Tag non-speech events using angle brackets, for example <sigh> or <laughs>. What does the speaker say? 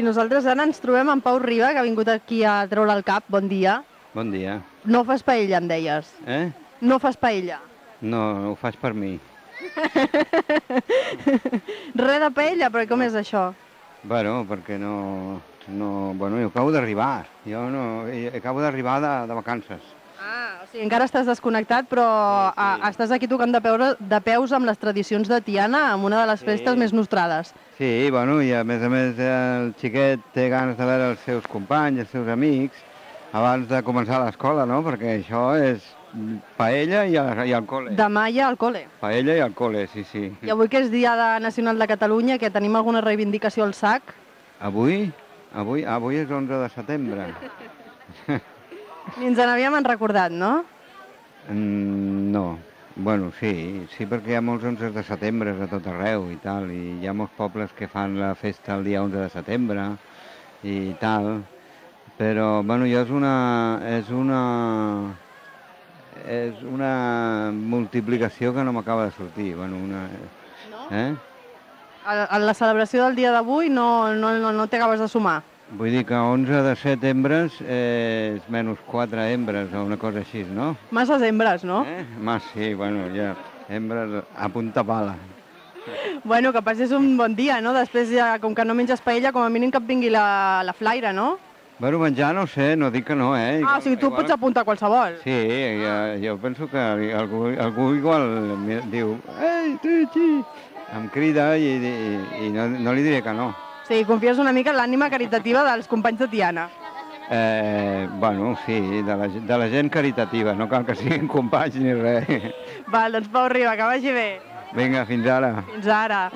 I nosaltres ara ens trobem amb Pau Riba, que ha vingut aquí a treure el cap. Bon dia. Bon dia. No fas paella, em deies. Eh? No fas paella. No, ho faig per mi. <laughs> Res de paella, però com és això? Bueno, perquè no... no bueno, jo acabo d'arribar. Jo no... eh, Acabo d'arribar de, de vacances. Sigui, encara estàs desconnectat, però sí, sí. A, estàs aquí tocant de, peure, de peus amb les tradicions de Tiana, amb una de les festes més nostrades. Sí, bueno, i a més a més el xiquet té ganes de veure els seus companys, els seus amics, abans de començar l'escola, no? Perquè això és paella i, a, i al col·le. Demà hi ha al col·le. Paella i al col·le, sí, sí. I avui que és Dia de Nacional de Catalunya, que tenim alguna reivindicació al sac? Avui? Avui, avui és 11 de setembre. <laughs> Ni ens n'havíem recordat, no? Mm, no. Bueno, sí, sí perquè hi ha molts 11 de setembre a tot arreu i tal, i hi ha molts pobles que fan la festa el dia 11 de setembre i tal, però, bueno, jo és una... és una... és una multiplicació que no m'acaba de sortir, bueno, una... No? Eh? A, a la celebració del dia d'avui no, no, no, no t'acabes de sumar. Vull dir que 11 de setembres és menys 4 hembres o una cosa així, no? Masses hembres, no? Eh? Mas, sí, bueno, ja, hembres a punta pala. Bueno, que passis un bon dia, no? Després, ja, com que no menges paella, com a mínim que et vingui la, la flaire, no? Bueno, menjar no sé, no dic que no, eh? Ah, o sigui, tu pots apuntar qualsevol. Sí, ja, jo penso que algú, algú igual diu Ei, Trichi! Em crida i, i, i no, no li diré que no. Sigui, confies una mica en l'ànima caritativa dels companys de Tiana. Eh, bueno, sí, de la, de la gent caritativa, no cal que siguin companys ni res. Val, doncs Pau Riba, que vagi bé. Vinga, fins ara. Fins ara.